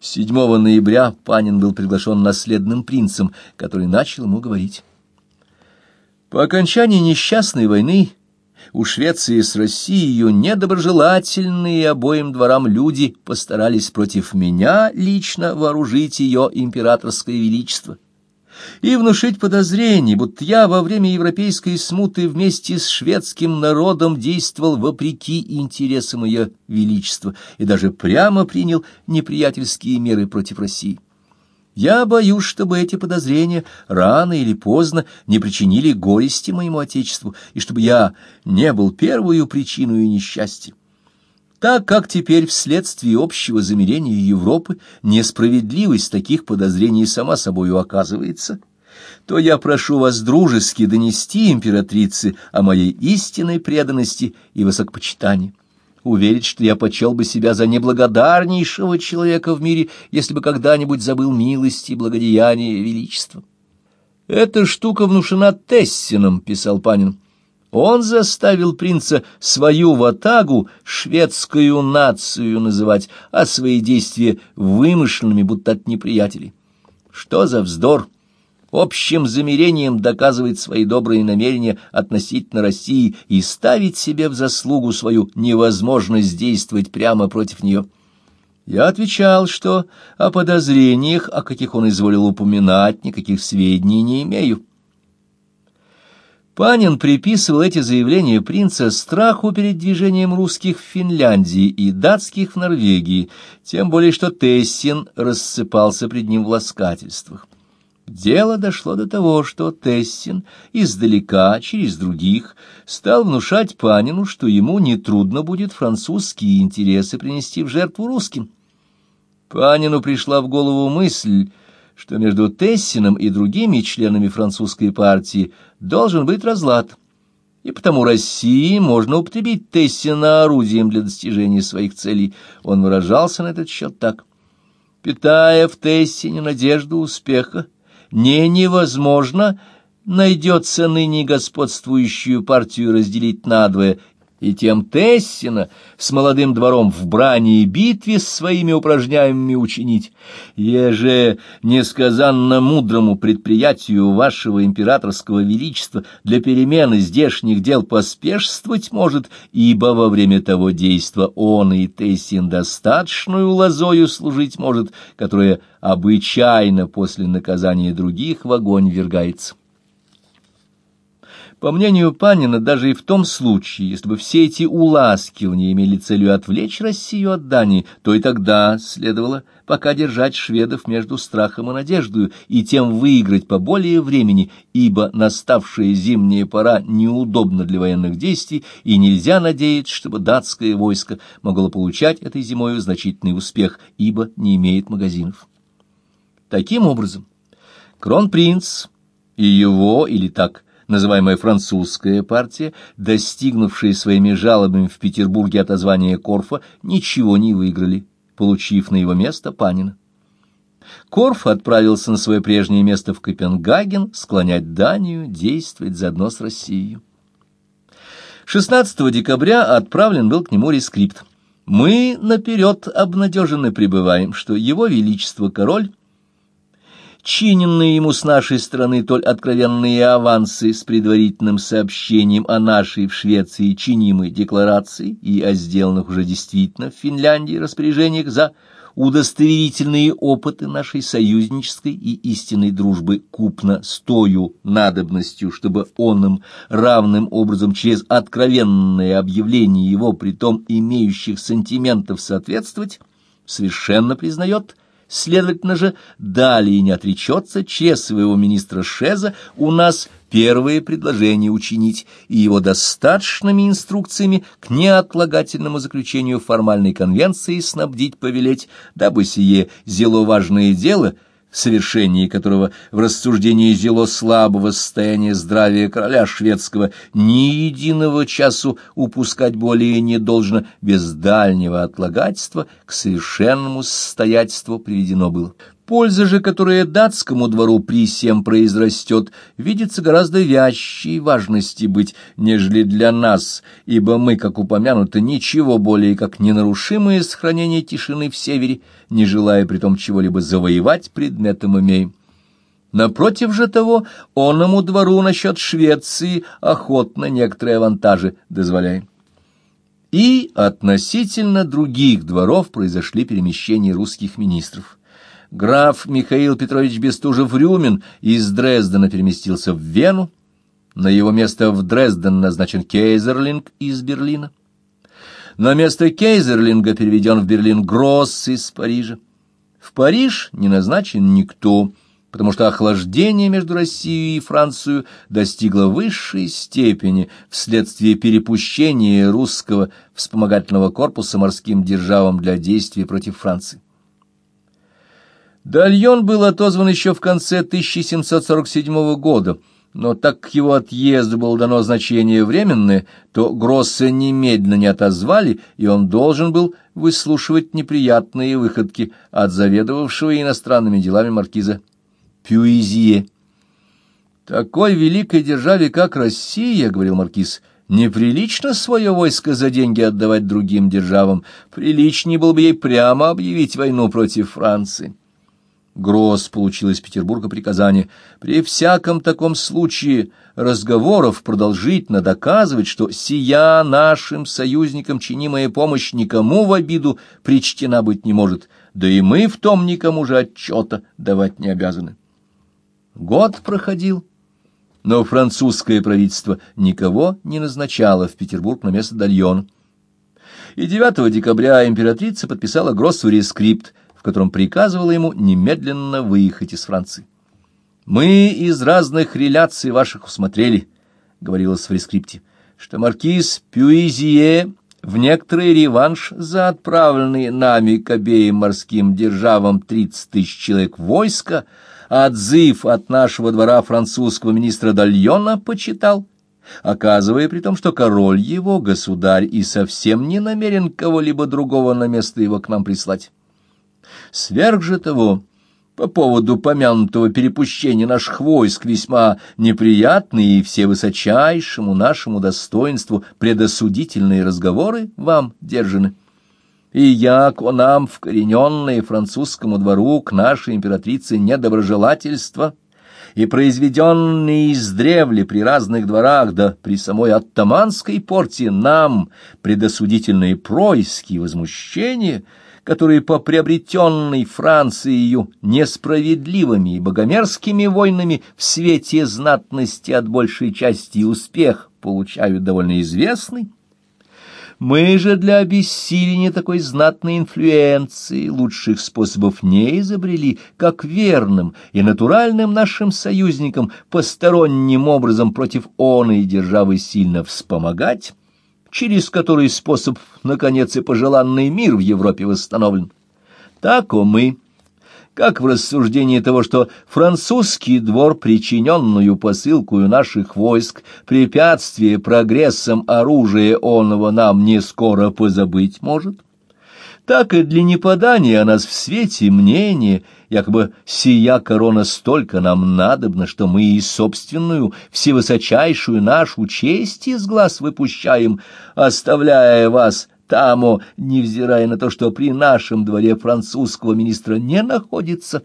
7 ноября Панин был приглашен наследным принцем, который начал ему говорить. По окончании несчастной войны у Швеции с Россией недоброжелательные обоим дворам люди постарались против меня лично вооружить ее императорское величество и внушить подозрение, будто я во время европейской смуты вместе с шведским народом действовал вопреки интересам ее величества и даже прямо принял неприятельские меры против России. Я боюсь, чтобы эти подозрения рано или поздно не причинили горести моему отечеству, и чтобы я не был первую причиной несчастья. Так как теперь вследствие общего замерения Европы несправедливость таких подозрений сама собою оказывается, то я прошу вас дружески донести императрице о моей истинной преданности и высокопочитании уверить, что я почел бы себя за неблагодарнейшего человека в мире, если бы когда-нибудь забыл милости, благодеяния и величества. «Эта штука внушена Тессином», — писал Панин. Он заставил принца свою ватагу шведскую нацию называть, а свои действия вымышленными, будто от неприятелей. Что за вздор! общим замерением доказывает свои добрые намерения относительно России и ставить себе в заслугу свою невозможность действовать прямо против нее. Я отвечал, что о подозрениях, о каких он изволил упоминать, никаких сведений не имею. Панин приписывал эти заявления принца страху перед движением русских в Финляндии и датских в Норвегии, тем более что Тессин рассыпался пред ним в ласкательствах. Дело дошло до того, что Тессин издалека, через других, стал внушать Панину, что ему нетрудно будет французские интересы принести в жертву русским. Панину пришла в голову мысль, что между Тессином и другими членами французской партии должен быть разлад, и потому России можно употребить Тессина орудием для достижения своих целей. Он выражался на этот счет так. Питая в Тессине надежду успеха, не невозможно найдется ныне господствующую партию разделить надвое, и тем Тессина с молодым двором в брани и битве с своими упражняемыми учинить, еже несказанно мудрому предприятию вашего императорского величества для перемены здешних дел поспешствовать может, ибо во время того действа он и Тессин достаточную лозою служить может, которая обычайно после наказания других в огонь вергается. По мнению Панина, даже и в том случае, если бы все эти уласкивания имели целью отвлечь Россию от Дании, то и тогда следовало пока держать шведов между страхом и надеждой и тем выиграть поболее времени, ибо наставшая зимняя пора неудобна для военных действий, и нельзя надеяться, чтобы датское войско могло получать этой зимой значительный успех, ибо не имеет магазинов. Таким образом, кронпринц и его, или так называемая французская партия, достигнувшая своими жалобами в Петербурге отозвания Корфа, ничего не выиграли, получив на его место Панина. Корф отправился на свое прежнее место в Копенгаген, склонять Данию, действовать заодно с Россией. 16 декабря отправлен был к нему рескрипт. «Мы наперед обнадежены пребываем, что его величество король чиненные ему с нашей стороны толь откровенные авансы с предварительным сообщением о нашей в Швеции чинимой декларации и о сделанных уже действительно в Финляндии распоряжениях за удостоверительные опыты нашей союзнической и истинной дружбы купно с тою надобностью, чтобы он им равным образом через откровенное объявление его притом имеющих сантиментов соответствовать, совершенно признает Следовательно же, далее не отречется через своего министра Шеза у нас первое предложение учинить и его достаточными инструкциями к неотлагательному заключению формальной конвенции снабдить повелеть, дабы сие зело важное дело — совершении которого в рассуждении зело слабого состояния здравия короля шведского ни единого часу упускать более не должно, без дальнего отлагательства к совершенному состоятельству приведено было. Польза же, которая датскому двору при всем произрастет, видится гораздо вящей важности быть, нежели для нас, ибо мы, как упомянуто, ничего более, как ненарушимое сохранение тишины в севере, не желая при том чего-либо завоевать предметом имеем. Напротив же того, оному двору насчет Швеции охотно некоторые авантажи дозволяем. И относительно других дворов произошли перемещения русских министров граф Михаил Петрович Бестужев-Рюмин из Дрездена переместился в Вену, на его место в Дрезден назначен Кейзерлинг из Берлина. На место Кейзерлинга переведен в Берлин Гросс из Парижа. В Париж не назначен никто, потому что охлаждение между Россией и Францией достигло высшей степени вследствие перепущения русского вспомогательного корпуса морским державам для действий против Франции. Дальон был отозван еще в конце 1747 года, но так как его отъезду было дано значение временное, то Гросса немедленно не отозвали, и он должен был выслушивать неприятные выходки от заведовавшего иностранными делами маркиза Пюизье. «Такой великой державе, как Россия, — говорил маркиз, — неприлично свое войско за деньги отдавать другим державам, приличнее было бы ей прямо объявить войну против Франции». Гросс получил из Петербурга приказание при всяком таком случае разговоров продолжительно доказывать, что сия нашим союзникам чинимая помощь никому в обиду причтена быть не может, да и мы в том никому же отчета давать не обязаны. Год проходил, но французское правительство никого не назначало в Петербург на место Дальон. И 9 декабря императрица подписала Гроссу рескрипт, котором приказывала ему немедленно выехать из Франции. «Мы из разных реляций ваших усмотрели», — говорилось в рескрипте, «что маркиз Пюизье в некоторый реванш за отправленные нами к обеим морским державам тридцать тысяч человек войска, отзыв от нашего двора французского министра Дальона почитал» оказывая при том, что король его, государь, и совсем не намерен кого-либо другого на место его к нам прислать. Сверх же того, по поводу помянутого перепущения наших войск весьма неприятные и все высочайшему нашему достоинству предосудительные разговоры вам держаны. И яко нам вкорененные французскому двору к нашей императрице недоброжелательство и произведенные издревле при разных дворах, да при самой оттаманской порте нам предосудительные происки и возмущения — которые по приобретенной Францией несправедливыми и богомерзкими войнами в свете знатности от большей части успех получают довольно известный, мы же для обессиления такой знатной инфлюенции лучших способов не изобрели, как верным и натуральным нашим союзникам посторонним образом против оной державы сильно вспомогать, через который способ, наконец, и пожеланный мир в Европе восстановлен. Так о мы, как в рассуждении того, что французский двор, причиненную посылкую наших войск, препятствие прогрессом оружия онного нам не скоро позабыть может, так и для непадания о нас в свете мнения, якобы сия корона столько нам надобна, что мы и собственную всевысочайшую нашу честь из глаз выпущаем, оставляя вас тамо, невзирая на то, что при нашем дворе французского министра не находится».